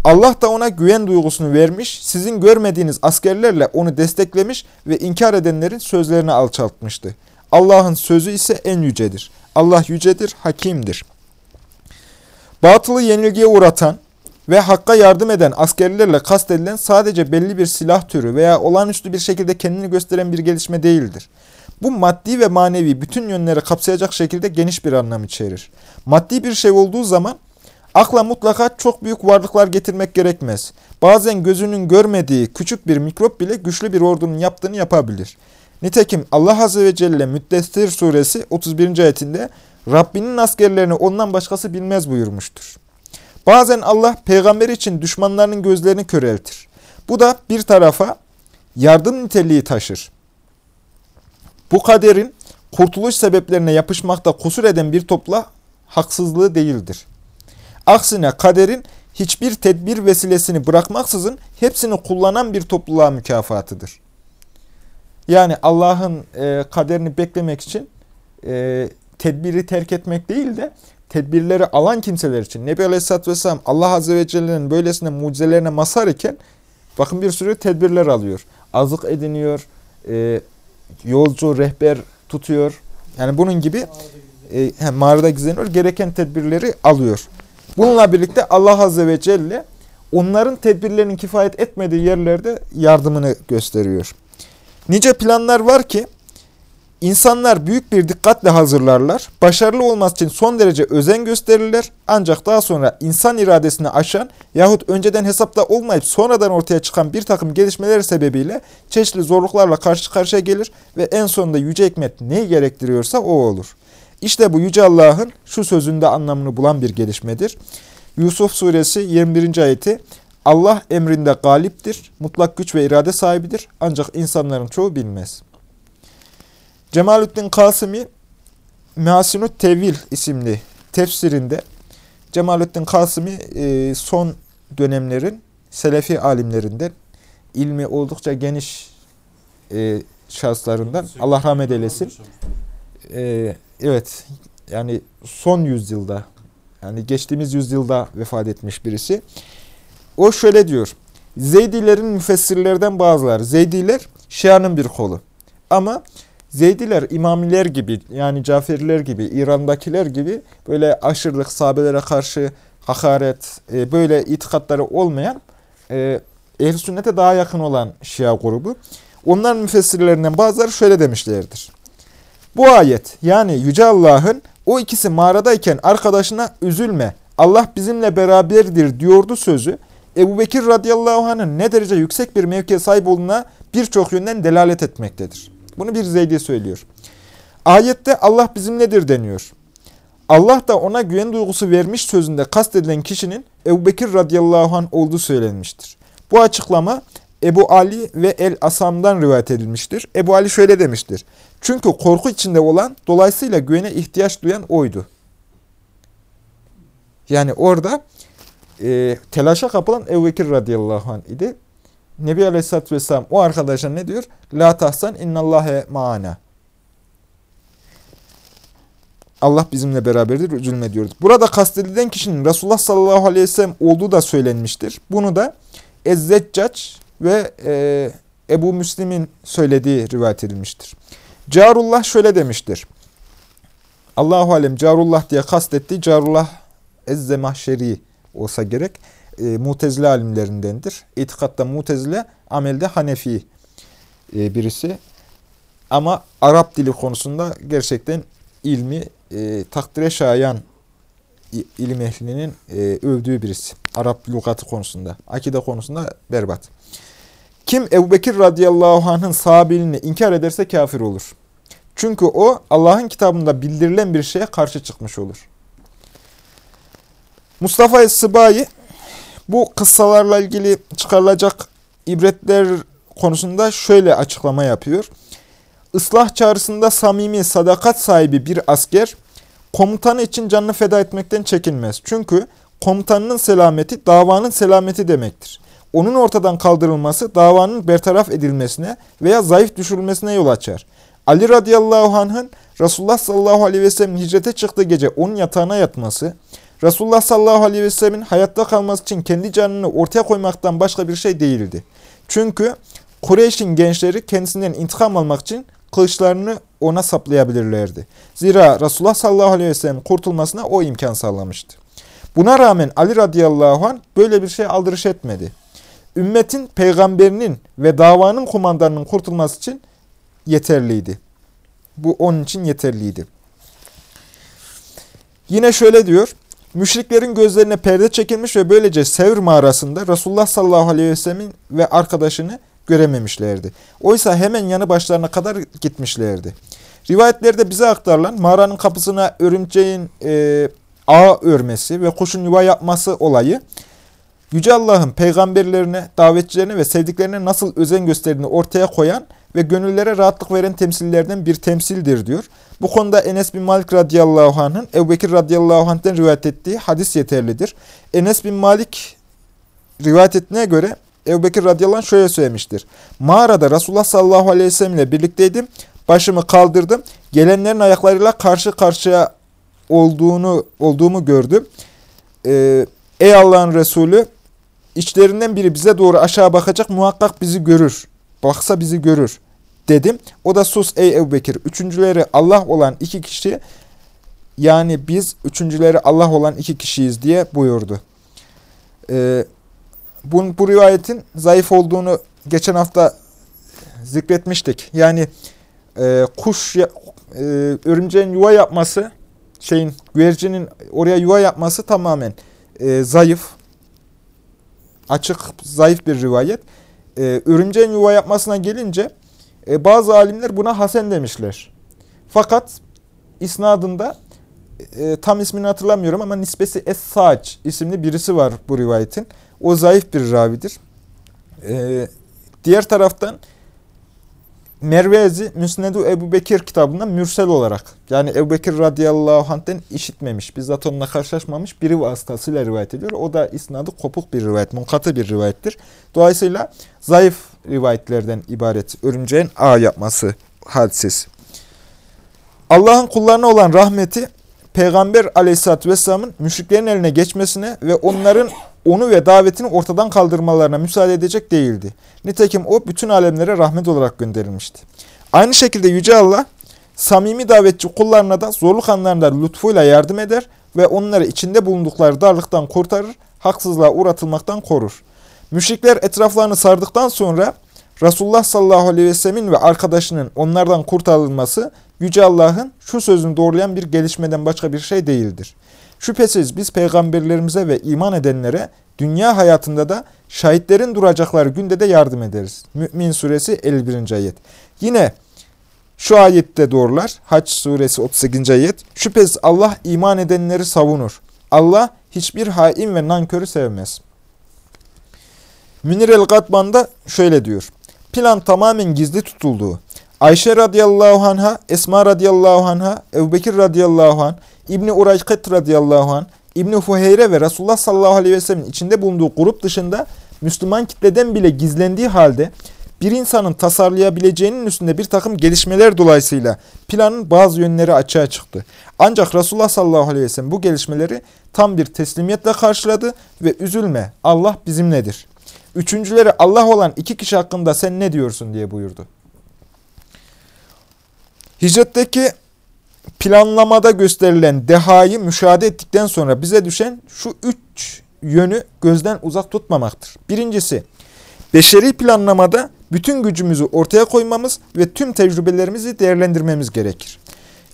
Allah da ona güven duygusunu vermiş, sizin görmediğiniz askerlerle onu desteklemiş ve inkar edenlerin sözlerini alçaltmıştı. Allah'ın sözü ise en yücedir. Allah yücedir, hakimdir. Batılı yenilgiye uğratan ve hakka yardım eden askerlerle kastedilen sadece belli bir silah türü veya olağanüstü bir şekilde kendini gösteren bir gelişme değildir. Bu maddi ve manevi bütün yönleri kapsayacak şekilde geniş bir anlam içerir. Maddi bir şey olduğu zaman akla mutlaka çok büyük varlıklar getirmek gerekmez. Bazen gözünün görmediği küçük bir mikrop bile güçlü bir ordunun yaptığını yapabilir. Nitekim Allah Azze ve Celle Müddessir suresi 31. ayetinde Rabbinin askerlerini ondan başkası bilmez buyurmuştur. Bazen Allah peygamber için düşmanlarının gözlerini köreltir. Bu da bir tarafa yardım niteliği taşır. Bu kaderin kurtuluş sebeplerine yapışmakta kusur eden bir topla haksızlığı değildir. Aksine kaderin hiçbir tedbir vesilesini bırakmaksızın hepsini kullanan bir topluluğa mükafatıdır. Yani Allah'ın e, kaderini beklemek için e, tedbiri terk etmek değil de tedbirleri alan kimseler için. Nebi Aleyhisselatü Vesselam Allah Azze ve Celle'nin böylesine mucizelerine mazhar iken bakın bir sürü tedbirler alıyor. Azık ediniyor, e, yolcu, rehber tutuyor. Yani bunun gibi e, mağarada gizleniyor. Gereken tedbirleri alıyor. Bununla birlikte Allah Azze ve Celle onların tedbirlerinin kifayet etmediği yerlerde yardımını gösteriyor. Nice planlar var ki insanlar büyük bir dikkatle hazırlarlar. Başarılı olması için son derece özen gösterirler. Ancak daha sonra insan iradesini aşan yahut önceden hesapta olmayıp sonradan ortaya çıkan bir takım gelişmeler sebebiyle çeşitli zorluklarla karşı karşıya gelir ve en sonunda yüce hikmet neyi gerektiriyorsa o olur. İşte bu Yüce Allah'ın şu sözünde anlamını bulan bir gelişmedir. Yusuf suresi 21. ayeti Allah emrinde galiptir, mutlak güç ve irade sahibidir ancak insanların çoğu bilmez. Cemalüddin Kasimi Mehasinut Tevil isimli tefsirinde Cemalüddin Kasimi e, son dönemlerin Selefi alimlerinden ilmi oldukça geniş e, şahıslarından Allah rahmet eylesin. E, evet yani son yüzyılda yani geçtiğimiz yüzyılda vefat etmiş birisi. O şöyle diyor. Zeydilerin müfessirlerden bazıları. Zeydiler Şia'nın bir kolu. Ama Zeydiler imamiler gibi yani Caferiler gibi İran'dakiler gibi böyle aşırılık sahabelere karşı hakaret e, böyle itikatları olmayan e, ehl sünnete daha yakın olan Şia grubu. Onların müfessirlerinden bazıları şöyle demişlerdir. Bu ayet yani Yüce Allah'ın o ikisi mağaradayken arkadaşına üzülme Allah bizimle beraberdir diyordu sözü Ebu Bekir radıyallahu anh'ın ne derece yüksek bir mevkiye sahip olduğuna birçok yönden delalet etmektedir. Bunu bir Zeydi söylüyor. Ayette Allah bizimledir deniyor. Allah da ona güven duygusu vermiş sözünde kastedilen kişinin Ebu Bekir radıyallahu anh olduğu söylenmiştir. Bu açıklama Ebu Ali ve El-Asam'dan rivayet edilmiştir. Ebu Ali şöyle demiştir. Çünkü korku içinde olan dolayısıyla güvene ihtiyaç duyan oydu. Yani orada e, telaşa kapılan Ebu Bekir radıyallahu anh idi. Nebi Aleyhisselatü Vesselam o arkadaşa ne diyor? La tahsan innallâhe ma'ana. Allah bizimle beraberdir, üzülme diyordu. Burada kastedilen kişinin Resulullah sallallahu aleyhi ve sellem olduğu da söylenmiştir. Bunu da Ezzeccac ve e, Ebu Müslim'in söylediği rivayet edilmiştir. Carullah şöyle demiştir. Allahu alem Carullah diye kastettiği Carullah Ezzemahşeri olsa gerek e, mutezile alimlerindendir. İtikatta mutezile, amelde Hanefi e, birisi. Ama Arap dili konusunda gerçekten ilmi e, takdire şayan ilim ehlinin e, övdüğü birisi. Arap lügatı konusunda, akide konusunda berbat. Kim Ebu Bekir radıyallahu anh'ın sahabiliğini inkar ederse kafir olur. Çünkü o Allah'ın kitabında bildirilen bir şeye karşı çıkmış olur. Mustafa Es-Sıbai bu kıssalarla ilgili çıkarılacak ibretler konusunda şöyle açıklama yapıyor. Islah çağrısında samimi, sadakat sahibi bir asker komutanı için canını feda etmekten çekinmez. Çünkü komutanının selameti davanın selameti demektir. onun ortadan kaldırılması davanın bertaraf edilmesine veya zayıf düşürülmesine yol açar. Ali radıyallahu anh'ın Resulullah sallallahu aleyhi ve sellem'in hicrete çıktığı gece onun yatağına yatması, Resulullah sallallahu aleyhi ve sellemin hayatta kalması için kendi canını ortaya koymaktan başka bir şey değildi. Çünkü Kureyş'in gençleri kendisinden intikam almak için kılıçlarını ona saplayabilirlerdi. Zira Resulullah sallallahu aleyhi ve sellem kurtulmasına o imkan sağlamıştı. Buna rağmen Ali radıyallahu anh böyle bir şey aldırış etmedi. Ümmetin, peygamberinin ve davanın kumandanının kurtulması için yeterliydi. Bu onun için yeterliydi. Yine şöyle diyor. Müşriklerin gözlerine perde çekilmiş ve böylece Sevr mağarasında Resulullah sallallahu aleyhi ve sellemin ve arkadaşını görememişlerdi. Oysa hemen yanı başlarına kadar gitmişlerdi. Rivayetlerde bize aktarılan mağaranın kapısına örümceğin e, ağ örmesi ve kuşun yuva yapması olayı Yüce Allah'ın peygamberlerine, davetçilerine ve sevdiklerine nasıl özen gösterdiğini ortaya koyan ve gönüllere rahatlık veren temsillerden bir temsildir diyor. Bu konuda Enes bin Malik radıyallahu anh'ın Ebu Bekir radıyallahu anh'ten rivayet ettiği hadis yeterlidir. Enes bin Malik rivayet ettiğine göre Ebu Bekir radıyallahu anh şöyle söylemiştir. Mağarada Resulullah sallallahu aleyhi ve sellem ile birlikteydim. Başımı kaldırdım. Gelenlerin ayaklarıyla karşı karşıya olduğunu olduğumu gördüm. Ee, Ey Allah'ın Resulü içlerinden biri bize doğru aşağı bakacak muhakkak bizi görür. Baksa bizi görür dedim. O da sus ey Ebu Bekir. Üçüncüleri Allah olan iki kişi yani biz üçüncüleri Allah olan iki kişiyiz diye buyurdu. Ee, bu, bu rivayetin zayıf olduğunu geçen hafta zikretmiştik. Yani e, kuş, e, örümceğin yuva yapması, şeyin güvercinin oraya yuva yapması tamamen e, zayıf, açık, zayıf bir rivayet. E, örümceğin yuva yapmasına gelince e, bazı alimler buna Hasen demişler. Fakat isnadında e, tam ismini hatırlamıyorum ama nispesi Es-Saç isimli birisi var bu rivayetin. O zayıf bir ravidir. E, diğer taraftan Mervezi Müsnedu Ebu Bekir kitabında mürsel olarak yani Ebu Bekir radıyallahu anh'ten işitmemiş, bizzat onunla karşılaşmamış biri vasıtasıyla rivayet ediyor. O da isnadı kopuk bir rivayet, munkatı bir rivayettir. Dolayısıyla zayıf rivayetlerden ibaret örümceğin ağ yapması hadisesi. Allah'ın kullarına olan rahmeti Peygamber aleyhissalatü vesselamın müşriklerin eline geçmesine ve onların onu ve davetini ortadan kaldırmalarına müsaade edecek değildi. Nitekim o bütün alemlere rahmet olarak gönderilmişti. Aynı şekilde Yüce Allah, samimi davetçi kullarına da zorluk anlarında lütfuyla yardım eder ve onları içinde bulundukları darlıktan kurtarır, haksızlığa uğratılmaktan korur. Müşrikler etraflarını sardıktan sonra Resulullah sallallahu aleyhi ve sellemin ve arkadaşının onlardan kurtarılması Yüce Allah'ın şu sözünü doğrulayan bir gelişmeden başka bir şey değildir. Şüphesiz biz peygamberlerimize ve iman edenlere dünya hayatında da şahitlerin duracakları günde de yardım ederiz. Mü'min suresi 51. ayet. Yine şu ayette doğrular. Haç suresi 38. ayet. Şüphesiz Allah iman edenleri savunur. Allah hiçbir hain ve nankörü sevmez. Münir el-Gatman da şöyle diyor. Plan tamamen gizli tutulduğu, Ayşe radıyallahu anha, Esma radıyallahu anha, Ebubekir radıyallahu anh, İbni Uraykat radıyallahu anh, İbni Fuheyre ve Resulullah sallallahu aleyhi ve sellem'in içinde bulunduğu grup dışında Müslüman kitleden bile gizlendiği halde bir insanın tasarlayabileceğinin üstünde bir takım gelişmeler dolayısıyla planın bazı yönleri açığa çıktı. Ancak Resulullah sallallahu aleyhi ve sellem bu gelişmeleri tam bir teslimiyetle karşıladı ve üzülme Allah bizimledir. Üçüncüleri Allah olan iki kişi hakkında sen ne diyorsun diye buyurdu. Hicretteki planlamada gösterilen dehayı müşahede ettikten sonra bize düşen şu üç yönü gözden uzak tutmamaktır. Birincisi, beşeri planlamada bütün gücümüzü ortaya koymamız ve tüm tecrübelerimizi değerlendirmemiz gerekir.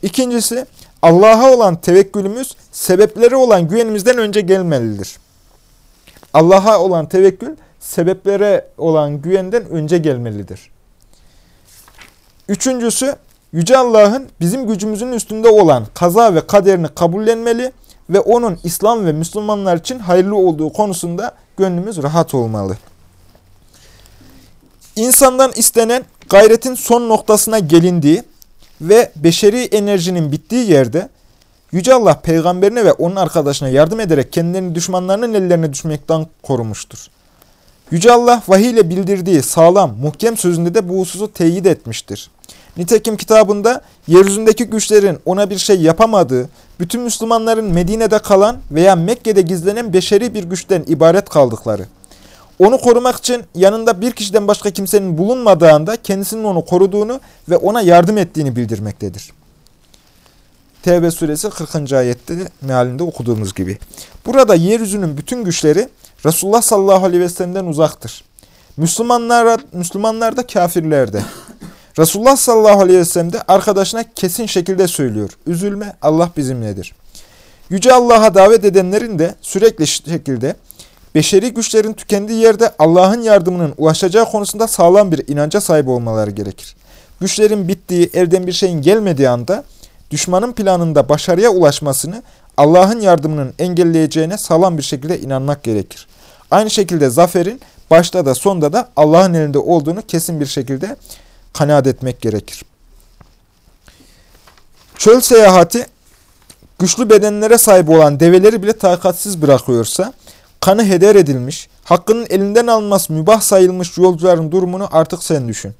İkincisi, Allah'a olan tevekkülümüz sebepleri olan güvenimizden önce gelmelidir. Allah'a olan tevekkül sebeplere olan güvenden önce gelmelidir. Üçüncüsü, Yüce Allah'ın bizim gücümüzün üstünde olan kaza ve kaderini kabullenmeli ve onun İslam ve Müslümanlar için hayırlı olduğu konusunda gönlümüz rahat olmalı. İnsandan istenen gayretin son noktasına gelindiği ve beşeri enerjinin bittiği yerde Yüce Allah peygamberine ve onun arkadaşına yardım ederek kendilerini düşmanlarının ellerine düşmekten korumuştur. Yüce Allah vahiy ile bildirdiği sağlam, muhkem sözünde de bu hususu teyit etmiştir. Nitekim kitabında yeryüzündeki güçlerin ona bir şey yapamadığı, bütün Müslümanların Medine'de kalan veya Mekke'de gizlenen beşeri bir güçten ibaret kaldıkları, onu korumak için yanında bir kişiden başka kimsenin bulunmadığında kendisinin onu koruduğunu ve ona yardım ettiğini bildirmektedir. Tevbe suresi 40. ayette de mealinde okuduğumuz gibi. Burada yeryüzünün bütün güçleri Resulullah sallallahu aleyhi ve sellem'den uzaktır. Müslümanlar, Müslümanlar da kafirler de. Resulullah sallallahu aleyhi ve sellem de arkadaşına kesin şekilde söylüyor. Üzülme Allah bizimledir. Yüce Allah'a davet edenlerin de sürekli şekilde beşeri güçlerin tükendiği yerde Allah'ın yardımının ulaşacağı konusunda sağlam bir inanca sahip olmaları gerekir. Güçlerin bittiği, elden bir şeyin gelmediği anda düşmanın planında başarıya ulaşmasını Allah'ın yardımının engelleyeceğine sağlam bir şekilde inanmak gerekir. Aynı şekilde zaferin başta da sonda da Allah'ın elinde olduğunu kesin bir şekilde kanaat etmek gerekir. Çöl seyahati güçlü bedenlere sahip olan develeri bile takatsiz bırakıyorsa, kanı heder edilmiş, hakkının elinden alınması mübah sayılmış yolcuların durumunu artık sen düşün.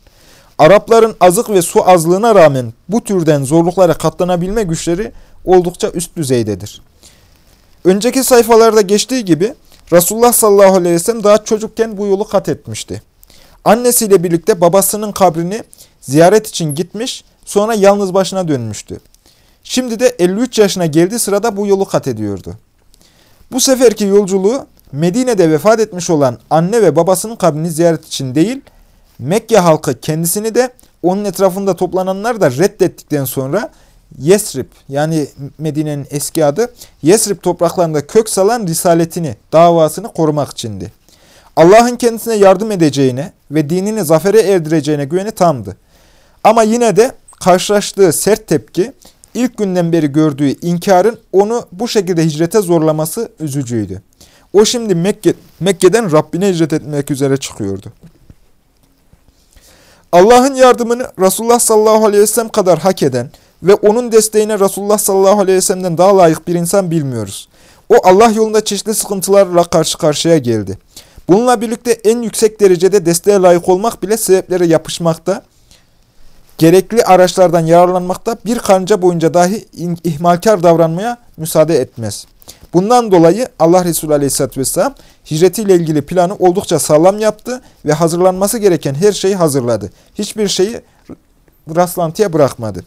Arapların azık ve su azlığına rağmen bu türden zorluklara katlanabilme güçleri oldukça üst düzeydedir. Önceki sayfalarda geçtiği gibi Resulullah sallallahu aleyhi ve sellem daha çocukken bu yolu kat etmişti. Annesiyle birlikte babasının kabrini ziyaret için gitmiş, sonra yalnız başına dönmüştü. Şimdi de 53 yaşına geldiği sırada bu yolu kat ediyordu. Bu seferki yolculuğu Medine'de vefat etmiş olan anne ve babasının kabrini ziyaret için değil, Mekke halkı kendisini de onun etrafında toplananlar da reddettikten sonra Yesrib yani Medine'nin eski adı Yesrib topraklarında kök salan risaletini, davasını korumak içindi. Allah'ın kendisine yardım edeceğine ve dinini zafere erdireceğine güveni tamdı. Ama yine de karşılaştığı sert tepki, ilk günden beri gördüğü inkarın onu bu şekilde hicrete zorlaması üzücüydü. O şimdi Mekke, Mekke'den Rabbine hicret etmek üzere çıkıyordu. Allah'ın yardımını Resulullah sallallahu aleyhi ve sellem kadar hak eden ve onun desteğine Resulullah sallallahu aleyhi ve sellem'den daha layık bir insan bilmiyoruz. O Allah yolunda çeşitli sıkıntılarla karşı karşıya geldi. Bununla birlikte en yüksek derecede desteğe layık olmak bile sebeplere yapışmakta, gerekli araçlardan yararlanmakta bir karınca boyunca dahi ihmalkar davranmaya müsaade etmez. Bundan dolayı Allah Resulü Aleyhisselatü Vesselam hicretiyle ilgili planı oldukça sağlam yaptı ve hazırlanması gereken her şeyi hazırladı. Hiçbir şeyi rastlantıya bırakmadı.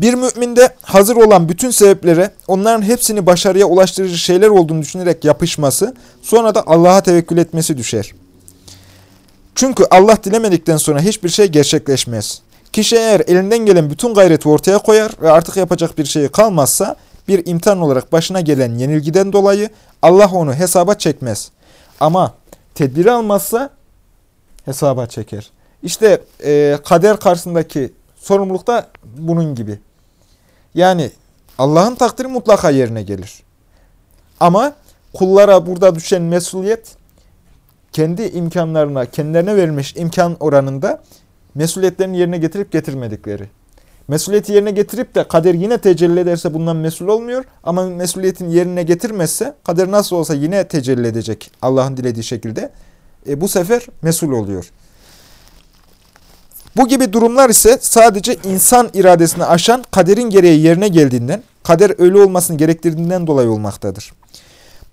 Bir müminde hazır olan bütün sebeplere onların hepsini başarıya ulaştırıcı şeyler olduğunu düşünerek yapışması, sonra da Allah'a tevekkül etmesi düşer. Çünkü Allah dilemedikten sonra hiçbir şey gerçekleşmez. Kişi eğer elinden gelen bütün gayreti ortaya koyar ve artık yapacak bir şey kalmazsa, bir imtihan olarak başına gelen yenilgiden dolayı Allah onu hesaba çekmez. Ama tedbiri almazsa hesaba çeker. İşte e, kader karşısındaki sorumluluk da bunun gibi. Yani Allah'ın takdiri mutlaka yerine gelir. Ama kullara burada düşen mesuliyet kendi imkanlarına, kendilerine verilmiş imkan oranında mesuliyetlerini yerine getirip getirmedikleri. Mesuliyeti yerine getirip de kader yine tecelli ederse bundan mesul olmuyor. Ama mesuliyetin yerine getirmezse kader nasıl olsa yine tecelli edecek Allah'ın dilediği şekilde. E, bu sefer mesul oluyor. Bu gibi durumlar ise sadece insan iradesini aşan kaderin gereği yerine geldiğinden, kader öyle olmasını gerektirdiğinden dolayı olmaktadır.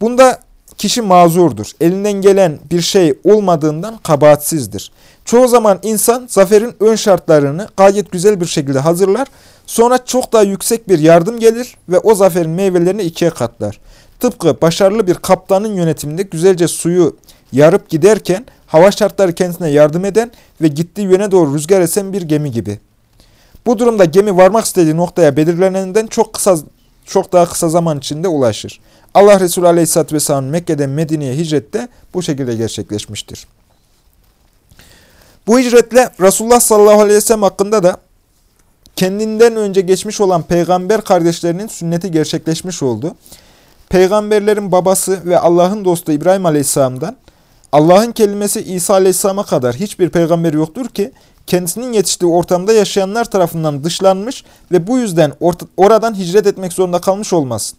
Bunda kişi mazurdur. Elinden gelen bir şey olmadığından kabahatsizdir. Çoğu zaman insan zaferin ön şartlarını gayet güzel bir şekilde hazırlar. Sonra çok daha yüksek bir yardım gelir ve o zaferin meyvelerini ikiye katlar. Tıpkı başarılı bir kaptanın yönetiminde güzelce suyu yarıp giderken hava şartları kendisine yardım eden ve gittiği yöne doğru rüzgar esen bir gemi gibi. Bu durumda gemi varmak istediği noktaya belirlenenden çok kısa çok daha kısa zaman içinde ulaşır. Allah Resulü Aleyhisselatü Vesselam Mekke'den Medine'ye hicrette bu şekilde gerçekleşmiştir. Bu hicretle Resulullah sallallahu aleyhi ve sellem hakkında da kendinden önce geçmiş olan peygamber kardeşlerinin sünneti gerçekleşmiş oldu. Peygamberlerin babası ve Allah'ın dostu İbrahim aleyhisselamdan Allah'ın kelimesi İsa aleyhisselama kadar hiçbir peygamber yoktur ki kendisinin yetiştiği ortamda yaşayanlar tarafından dışlanmış ve bu yüzden oradan hicret etmek zorunda kalmış olmasın.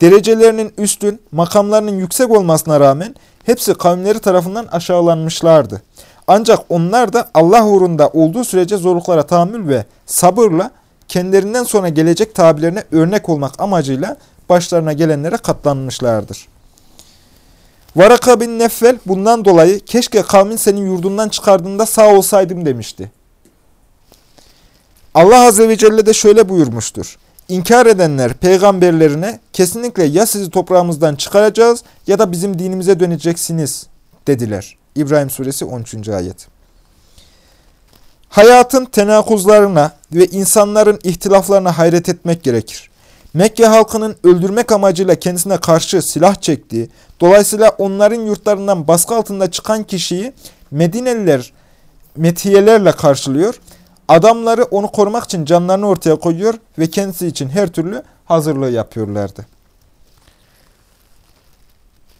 Derecelerinin üstün, makamlarının yüksek olmasına rağmen hepsi kavimleri tarafından aşağılanmışlardı. Ancak onlar da Allah uğrunda olduğu sürece zorluklara tahammül ve sabırla kendilerinden sonra gelecek tabirlerine örnek olmak amacıyla başlarına gelenlere katlanmışlardır. Varaka bin Neffel bundan dolayı keşke kavmin senin yurdundan çıkardığında sağ olsaydım demişti. Allah Azze ve Celle de şöyle buyurmuştur. İnkar edenler peygamberlerine kesinlikle ya sizi toprağımızdan çıkaracağız ya da bizim dinimize döneceksiniz dediler. İbrahim suresi 13. ayet. Hayatın tenakuzlarına ve insanların ihtilaflarına hayret etmek gerekir. Mekke halkının öldürmek amacıyla kendisine karşı silah çektiği, dolayısıyla onların yurtlarından baskı altında çıkan kişiyi Medineliler metiyelerle karşılıyor. Adamları onu korumak için canlarını ortaya koyuyor ve kendisi için her türlü hazırlığı yapıyorlardı.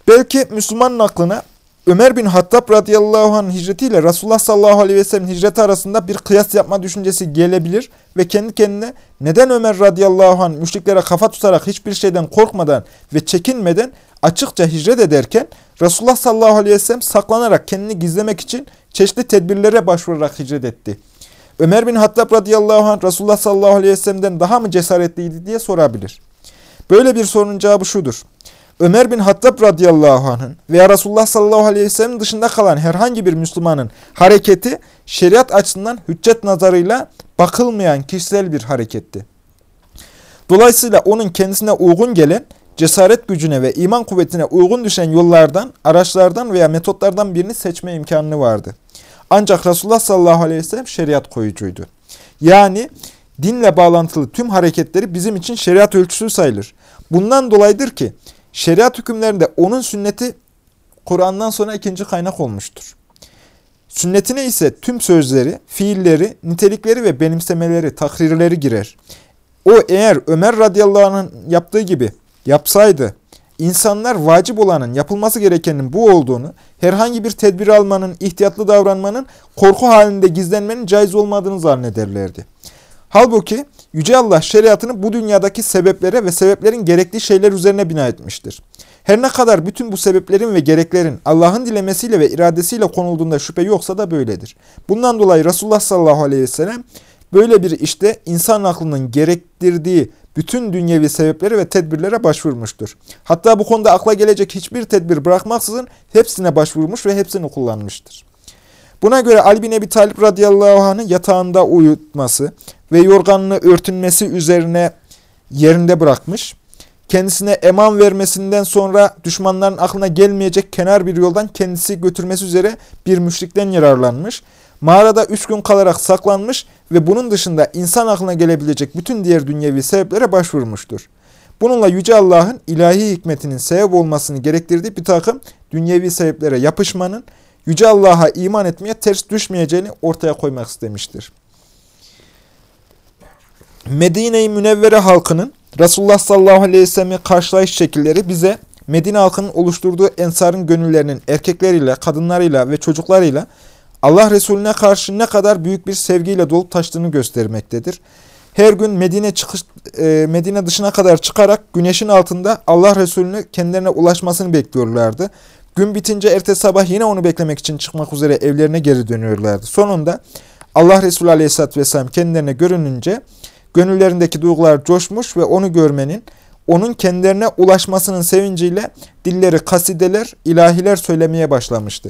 Belki Müslümanın aklına Ömer bin Hattab radıyallahu anh hicretiyle Resulullah sallallahu aleyhi ve sellem hicreti arasında bir kıyas yapma düşüncesi gelebilir ve kendi kendine neden Ömer radıyallahu anh müşriklere kafa tutarak hiçbir şeyden korkmadan ve çekinmeden açıkça hicret ederken Resulullah sallallahu aleyhi ve sellem saklanarak kendini gizlemek için çeşitli tedbirlere başvurarak hicret etti. Ömer bin Hattab radıyallahu anh Resulullah sallallahu aleyhi ve sellem'den daha mı cesaretliydi diye sorabilir. Böyle bir sorunun cevabı şudur. Ömer bin Hattab radıyallahu anh'ın veya Resulullah sallallahu aleyhi ve sellem dışında kalan herhangi bir Müslümanın hareketi şeriat açısından hüccet nazarıyla bakılmayan kişisel bir hareketti. Dolayısıyla onun kendisine uygun gelen, cesaret gücüne ve iman kuvvetine uygun düşen yollardan, araçlardan veya metotlardan birini seçme imkanı vardı. Ancak Resulullah sallallahu aleyhi ve sellem şeriat koyucuydu. Yani dinle bağlantılı tüm hareketleri bizim için şeriat ölçüsü sayılır. Bundan dolayıdır ki şeriat hükümlerinde onun sünneti Kur'an'dan sonra ikinci kaynak olmuştur. Sünnetine ise tüm sözleri, fiilleri, nitelikleri ve benimsemeleri, takrirleri girer. O eğer Ömer radıyallahu anh'ın yaptığı gibi yapsaydı, insanlar vacip olanın, yapılması gerekenin bu olduğunu, herhangi bir tedbir almanın, ihtiyatlı davranmanın, korku halinde gizlenmenin caiz olmadığını zannederlerdi. Halbuki Yüce Allah şeriatını bu dünyadaki sebeplere ve sebeplerin gerekli şeyler üzerine bina etmiştir. Her ne kadar bütün bu sebeplerin ve gereklerin Allah'ın dilemesiyle ve iradesiyle konulduğunda şüphe yoksa da böyledir. Bundan dolayı Resulullah sallallahu aleyhi ve sellem böyle bir işte insan aklının gerektirdiği bütün dünyevi sebeplere ve tedbirlere başvurmuştur. Hatta bu konuda akla gelecek hiçbir tedbir bırakmaksızın hepsine başvurmuş ve hepsini kullanmıştır. Buna göre Ali bin Talip radıyallahu anh'ın yatağında uyutması ve yorganını örtünmesi üzerine yerinde bırakmış. Kendisine eman vermesinden sonra düşmanların aklına gelmeyecek kenar bir yoldan kendisi götürmesi üzere bir müşrikten yararlanmış. Mağarada üç gün kalarak saklanmış ve bunun dışında insan aklına gelebilecek bütün diğer dünyevi sebeplere başvurmuştur. Bununla Yüce Allah'ın ilahi hikmetinin sebep olmasını gerektirdiği bir takım dünyevi sebeplere yapışmanın Yüce Allah'a iman etmeye ters düşmeyeceğini ortaya koymak istemiştir. Medine-i Münevvere halkının Resulullah sallallahu aleyhi ve sellem'e karşılayış şekilleri bize Medine halkının oluşturduğu ensarın gönüllerinin erkekleriyle, kadınlarıyla ve çocuklarıyla Allah Resulüne karşı ne kadar büyük bir sevgiyle dolup taştığını göstermektedir. Her gün Medine çıkış e, Medine dışına kadar çıkarak güneşin altında Allah Resulüne kendilerine ulaşmasını bekliyorlardı. Gün bitince ertesi sabah yine onu beklemek için çıkmak üzere evlerine geri dönüyorlardı. Sonunda Allah Resulü Aleyhisselatü Vesselam kendilerine görününce gönüllerindeki duygular coşmuş ve onu görmenin, onun kendilerine ulaşmasının sevinciyle dilleri kasideler, ilahiler söylemeye başlamıştı.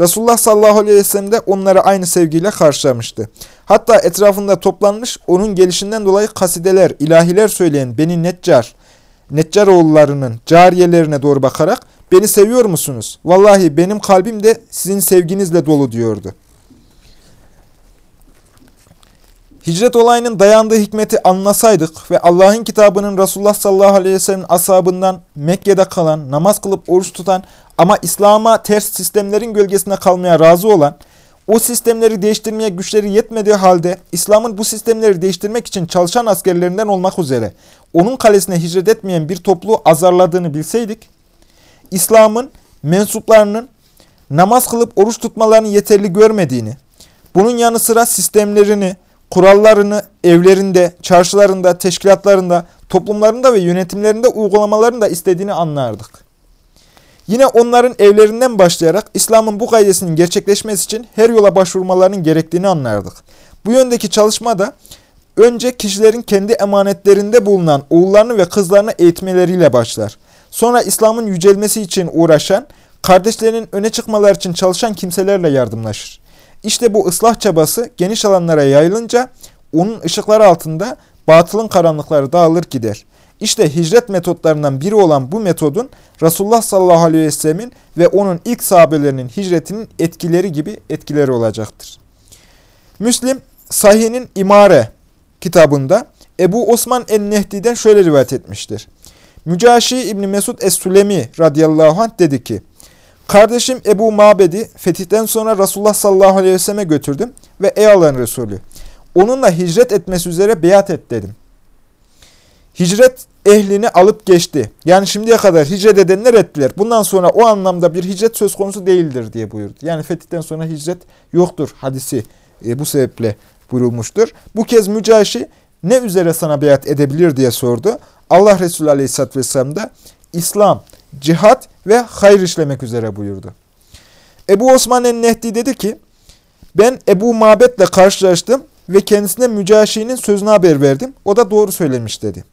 Resulullah sallallahu aleyhi ve sellem de onları aynı sevgiyle karşılamıştı. Hatta etrafında toplanmış onun gelişinden dolayı kasideler, ilahiler söyleyen Beni Neccar, Neccar oğullarının cariyelerine doğru bakarak beni seviyor musunuz? Vallahi benim kalbim de sizin sevginizle dolu diyordu. Hicret olayının dayandığı hikmeti anlasaydık ve Allah'ın kitabının Resulullah sallallahu aleyhi ve sellem ashabından Mekke'de kalan, namaz kılıp oruç tutan ama İslam'a ters sistemlerin gölgesinde kalmaya razı olan, o sistemleri değiştirmeye güçleri yetmediği halde İslam'ın bu sistemleri değiştirmek için çalışan askerlerinden olmak üzere onun kalesine hicret etmeyen bir topluluğu azarladığını bilseydik, İslam'ın mensuplarının namaz kılıp oruç tutmalarını yeterli görmediğini, bunun yanı sıra sistemlerini, kurallarını evlerinde, çarşılarında, teşkilatlarında toplumlarında ve yönetimlerinde uygulamalarını da istediğini anlardık. Yine onların evlerinden başlayarak İslam'ın bu gaydesinin gerçekleşmesi için her yola başvurmalarının gerektiğini anlardık. Bu yöndeki çalışma da önce kişilerin kendi emanetlerinde bulunan oğullarını ve kızlarını eğitmeleriyle başlar. Sonra İslam'ın yücelmesi için uğraşan, kardeşlerinin öne çıkmalar için çalışan kimselerle yardımlaşır. İşte bu ıslah çabası geniş alanlara yayılınca onun ışıkları altında batılın karanlıkları dağılır gider. İşte hicret metotlarından biri olan bu metodun Resulullah sallallahu aleyhi ve sellemin ve onun ilk sahabelerinin hicretinin etkileri gibi etkileri olacaktır. Müslim Sahih'in İmare kitabında Ebu Osman el-Nehdi'den şöyle rivayet etmiştir. Mücaşi İbni Mesud Es-Sülemi radıyallahu anh dedi ki, Kardeşim Ebu Mabed'i fetihten sonra Resulullah sallallahu aleyhi ve selleme götürdüm ve ey Allah'ın Resulü, onunla hicret etmesi üzere beyat et dedim. Hicret ehlini alıp geçti. Yani şimdiye kadar hicret edenler ettiler. Bundan sonra o anlamda bir hicret söz konusu değildir diye buyurdu. Yani fetihten sonra hicret yoktur hadisi e, bu sebeple buyurulmuştur. Bu kez Mücaşi ne üzere sana beyat edebilir diye sordu. Allah Resulü Aleyhisselatü Vesselam da İslam, cihat ve hayır işlemek üzere buyurdu. Ebu Osman el-Nehdi dedi ki, ben Ebu Mabet'le karşılaştım ve kendisine Mücaşi'nin sözünü haber verdim. O da doğru söylemiş dedi.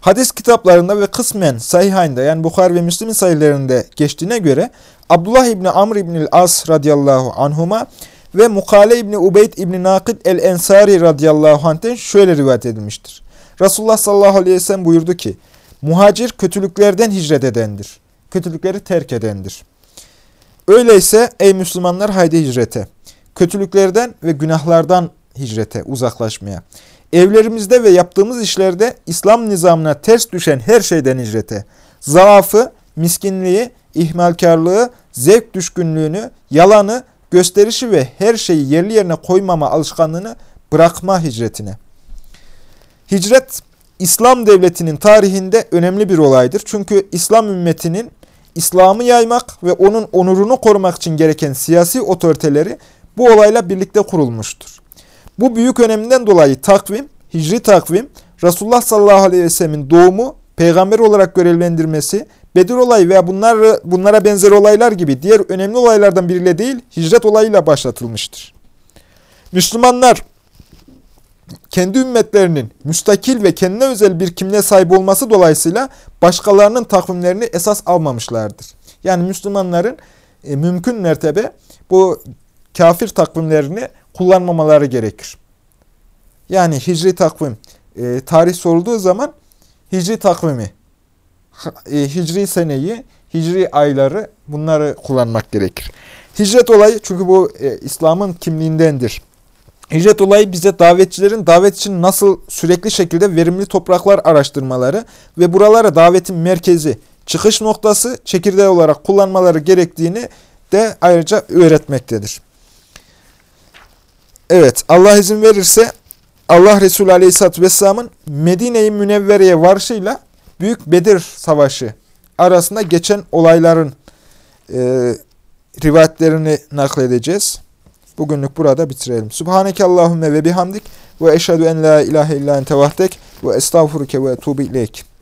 Hadis kitaplarında ve kısmen Sahihayn'da yani Bukhar ve Müslim'in sayılarında geçtiğine göre Abdullah İbni Amr İbni As radıyallahu anhuma ve Mukale İbni Ubeyd İbni Nakid el-Ensari radıyallahu anh'ten şöyle rivayet edilmiştir. Resulullah sallallahu aleyhi ve sellem buyurdu ki, muhacir kötülüklerden hicret edendir. Kötülükleri terk edendir. Öyleyse ey Müslümanlar haydi hicrete. Kötülüklerden ve günahlardan hicrete, uzaklaşmaya. Evlerimizde ve yaptığımız işlerde İslam nizamına ters düşen her şeyden hicrete. Zaafı, miskinliği, ihmalkarlığı, zevk düşkünlüğünü, yalanı, gösterişi ve her şeyi yerli yerine koymama alışkanlığını bırakma hicretine. Hicret, İslam devletinin tarihinde önemli bir olaydır. Çünkü İslam ümmetinin İslam'ı yaymak ve onun onurunu korumak için gereken siyasi otoriteleri bu olayla birlikte kurulmuştur. Bu büyük öneminden dolayı takvim, hicri takvim, Resulullah sallallahu aleyhi ve sellemin doğumu, peygamber olarak görevlendirmesi, Bedir olayı veya bunlar, bunlara benzer olaylar gibi diğer önemli olaylardan biriyle değil, hicret olayıyla başlatılmıştır. Müslümanlar kendi ümmetlerinin müstakil ve kendine özel bir kimliğe sahip olması dolayısıyla başkalarının takvimlerini esas almamışlardır. Yani Müslümanların e, mümkün mertebe bu kafir takvimlerini kullanmamaları gerekir. Yani hicri takvim, e, tarih sorulduğu zaman hicri takvimi, e, hicri seneyi, hicri ayları bunları kullanmak gerekir. Hicret olayı çünkü bu e, İslam'ın kimliğindendir. Hicret olayı bize davetçilerin davet için nasıl sürekli şekilde verimli topraklar araştırmaları ve buralara davetin merkezi, çıkış noktası, çekirdeği olarak kullanmaları gerektiğini de ayrıca öğretmektedir. Evet, Allah izin verirse Allah Resulü Aleyhisselatü Vesselam'ın Medine-i Münevvere'ye varışıyla Büyük Bedir Savaşı arasında geçen olayların e, rivayetlerini nakledeceğiz. Bugünlük burada bitirelim. Subhaneke Allahümme ve bihamdik ve eşhedü en la ilahe illa ente vahdek ve estağfuruke ve etubu ileyk.